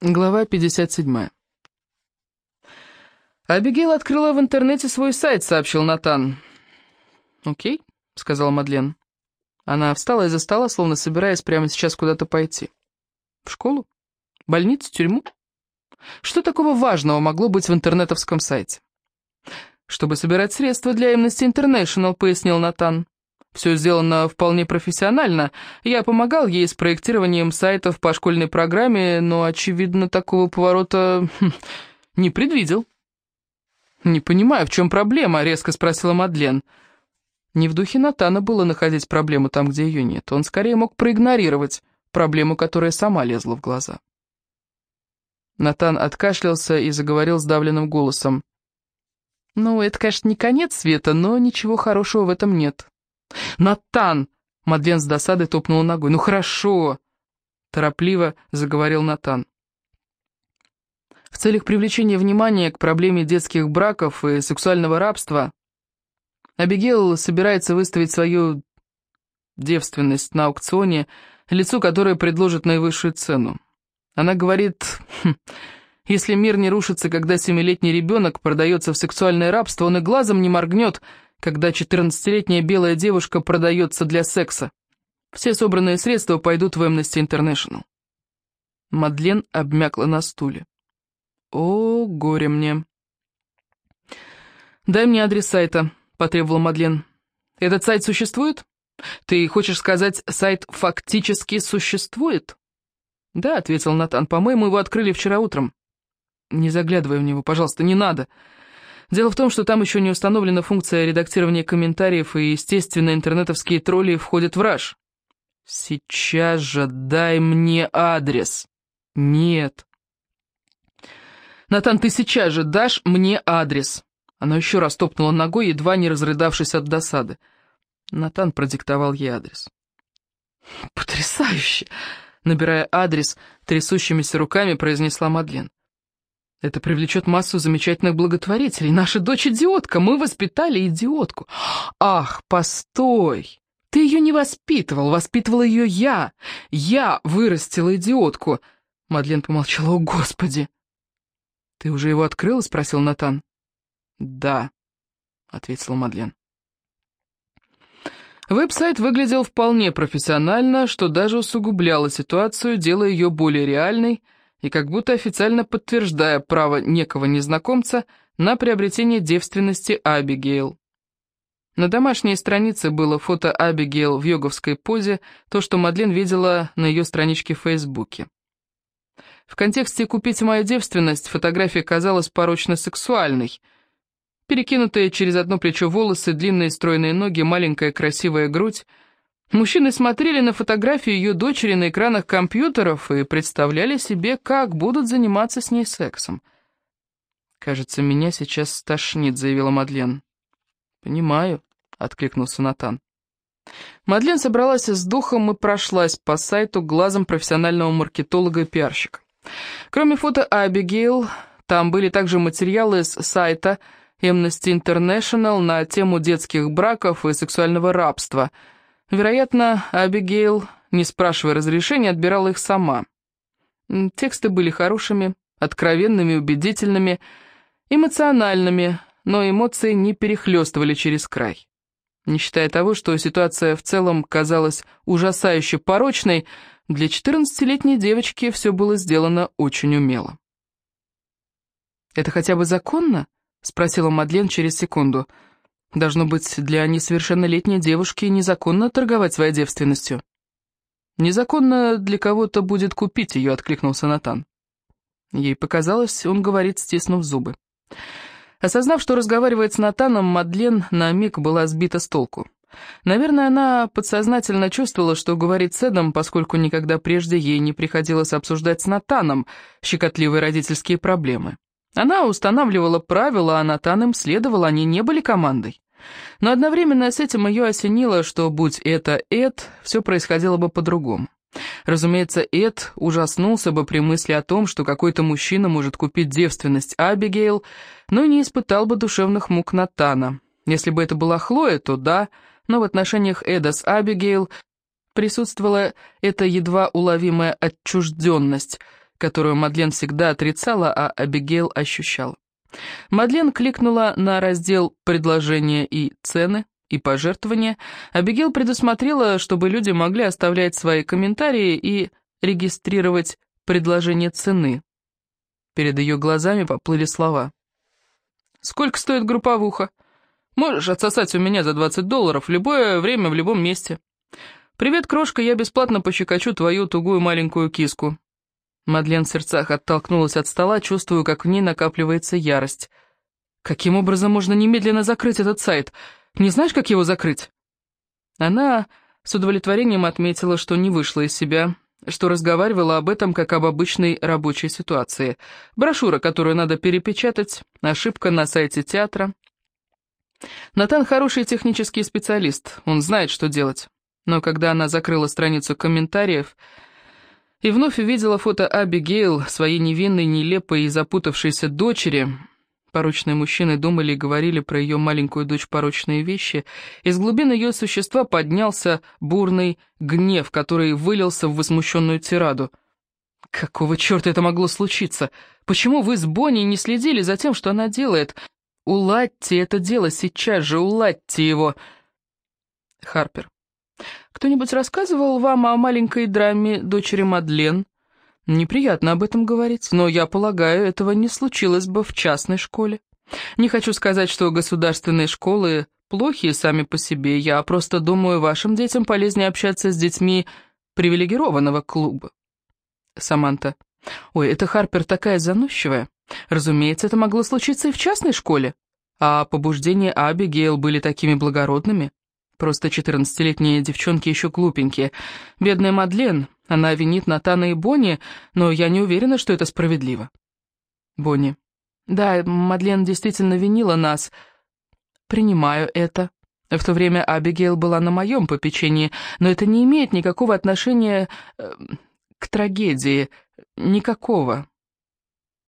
Глава 57. «Абигейл открыла в интернете свой сайт», — сообщил Натан. «Окей», — сказала Мадлен. Она встала из-за стола, словно собираясь прямо сейчас куда-то пойти. «В школу? Больницу? Тюрьму? Что такого важного могло быть в интернетовском сайте?» «Чтобы собирать средства для Amnesty International», — пояснил Натан. Все сделано вполне профессионально. Я помогал ей с проектированием сайтов по школьной программе, но, очевидно, такого поворота хм, не предвидел. «Не понимаю, в чем проблема?» — резко спросила Мадлен. Не в духе Натана было находить проблему там, где ее нет. Он скорее мог проигнорировать проблему, которая сама лезла в глаза. Натан откашлялся и заговорил сдавленным голосом. «Ну, это, конечно, не конец света, но ничего хорошего в этом нет. «Натан!» — Мадлен с досадой топнула ногой. «Ну хорошо!» — торопливо заговорил Натан. В целях привлечения внимания к проблеме детских браков и сексуального рабства Абигейл собирается выставить свою девственность на аукционе, лицу которое предложит наивысшую цену. Она говорит, хм, если мир не рушится, когда семилетний ребенок продается в сексуальное рабство, он и глазом не моргнет — когда 14-летняя белая девушка продается для секса. Все собранные средства пойдут в Amnesty International. Мадлен обмякла на стуле. «О, горе мне!» «Дай мне адрес сайта», — потребовала Мадлен. «Этот сайт существует? Ты хочешь сказать, сайт фактически существует?» «Да», — ответил Натан, — «по-моему, его открыли вчера утром». «Не заглядывай в него, пожалуйста, не надо. Дело в том, что там еще не установлена функция редактирования комментариев, и, естественно, интернетовские тролли входят в раж. Сейчас же дай мне адрес. Нет. Натан, ты сейчас же дашь мне адрес. Она еще раз топнула ногой, едва не разрыдавшись от досады. Натан продиктовал ей адрес. «Потрясающе!» Набирая адрес, трясущимися руками произнесла Мадлен. Это привлечет массу замечательных благотворителей. Наша дочь идиотка, мы воспитали идиотку. Ах, постой! Ты ее не воспитывал, воспитывала ее я. Я вырастила идиотку. Мадлен помолчала. О, Господи! Ты уже его открыла? Спросил Натан. Да, ответила Мадлен. Веб-сайт выглядел вполне профессионально, что даже усугубляло ситуацию, делая ее более реальной, и как будто официально подтверждая право некого незнакомца на приобретение девственности Абигейл. На домашней странице было фото Абигейл в йоговской позе, то, что Мадлен видела на ее страничке в Фейсбуке. В контексте «Купите мою девственность» фотография казалась порочно-сексуальной. Перекинутые через одно плечо волосы, длинные стройные ноги, маленькая красивая грудь — Мужчины смотрели на фотографии ее дочери на экранах компьютеров и представляли себе, как будут заниматься с ней сексом. «Кажется, меня сейчас стошнит», — заявила Мадлен. «Понимаю», — откликнулся Натан. Мадлен собралась с духом и прошлась по сайту глазом профессионального маркетолога и пиарщика. Кроме фото Абигейл, там были также материалы с сайта Amnesty International на тему детских браков и сексуального рабства — Вероятно, Абигейл, не спрашивая разрешения, отбирала их сама. Тексты были хорошими, откровенными, убедительными, эмоциональными, но эмоции не перехлестывали через край. Не считая того, что ситуация в целом казалась ужасающе порочной, для 14-летней девочки все было сделано очень умело. «Это хотя бы законно?» — спросила Мадлен через секунду — Должно быть, для несовершеннолетней девушки незаконно торговать своей девственностью. «Незаконно для кого-то будет купить ее», — откликнулся Натан. Ей показалось, он говорит, стиснув зубы. Осознав, что разговаривает с Натаном, Мадлен на миг была сбита с толку. Наверное, она подсознательно чувствовала, что говорит с Эдом, поскольку никогда прежде ей не приходилось обсуждать с Натаном щекотливые родительские проблемы. Она устанавливала правила, а Натан им следовал, они не были командой. Но одновременно с этим ее осенило, что, будь это Эд, все происходило бы по-другому. Разумеется, Эд ужаснулся бы при мысли о том, что какой-то мужчина может купить девственность Абигейл, но не испытал бы душевных мук Натана. Если бы это была Хлоя, то да, но в отношениях Эда с Абигейл присутствовала эта едва уловимая отчужденность – которую Мадлен всегда отрицала, а Абигейл ощущала. Мадлен кликнула на раздел «Предложения и цены» и «Пожертвования». Абигейл предусмотрела, чтобы люди могли оставлять свои комментарии и регистрировать предложение цены. Перед ее глазами поплыли слова. «Сколько стоит групповуха? Можешь отсосать у меня за 20 долларов в любое время, в любом месте. Привет, крошка, я бесплатно пощекочу твою тугую маленькую киску. Мадлен в сердцах оттолкнулась от стола, чувствуя, как в ней накапливается ярость. «Каким образом можно немедленно закрыть этот сайт? Не знаешь, как его закрыть?» Она с удовлетворением отметила, что не вышла из себя, что разговаривала об этом как об обычной рабочей ситуации. Брошюра, которую надо перепечатать, ошибка на сайте театра. Натан хороший технический специалист, он знает, что делать. Но когда она закрыла страницу комментариев и вновь увидела фото Абигейл, своей невинной, нелепой и запутавшейся дочери. Порочные мужчины думали и говорили про ее маленькую дочь порочные вещи. Из глубин ее существа поднялся бурный гнев, который вылился в возмущенную тираду. «Какого черта это могло случиться? Почему вы с Бонни не следили за тем, что она делает? Уладьте это дело сейчас же, уладьте его!» Харпер. Кто-нибудь рассказывал вам о маленькой драме дочери Мадлен? Неприятно об этом говорить, но я полагаю, этого не случилось бы в частной школе. Не хочу сказать, что государственные школы плохие сами по себе, я просто думаю, вашим детям полезнее общаться с детьми привилегированного клуба. Саманта. Ой, это Харпер такая заносчивая. Разумеется, это могло случиться и в частной школе. А побуждения Абигейл были такими благородными. Просто четырнадцатилетние девчонки еще глупенькие. Бедная Мадлен, она винит Натана и Бонни, но я не уверена, что это справедливо. Бонни. Да, Мадлен действительно винила нас. Принимаю это. В то время Абигейл была на моем попечении, но это не имеет никакого отношения э, к трагедии. Никакого.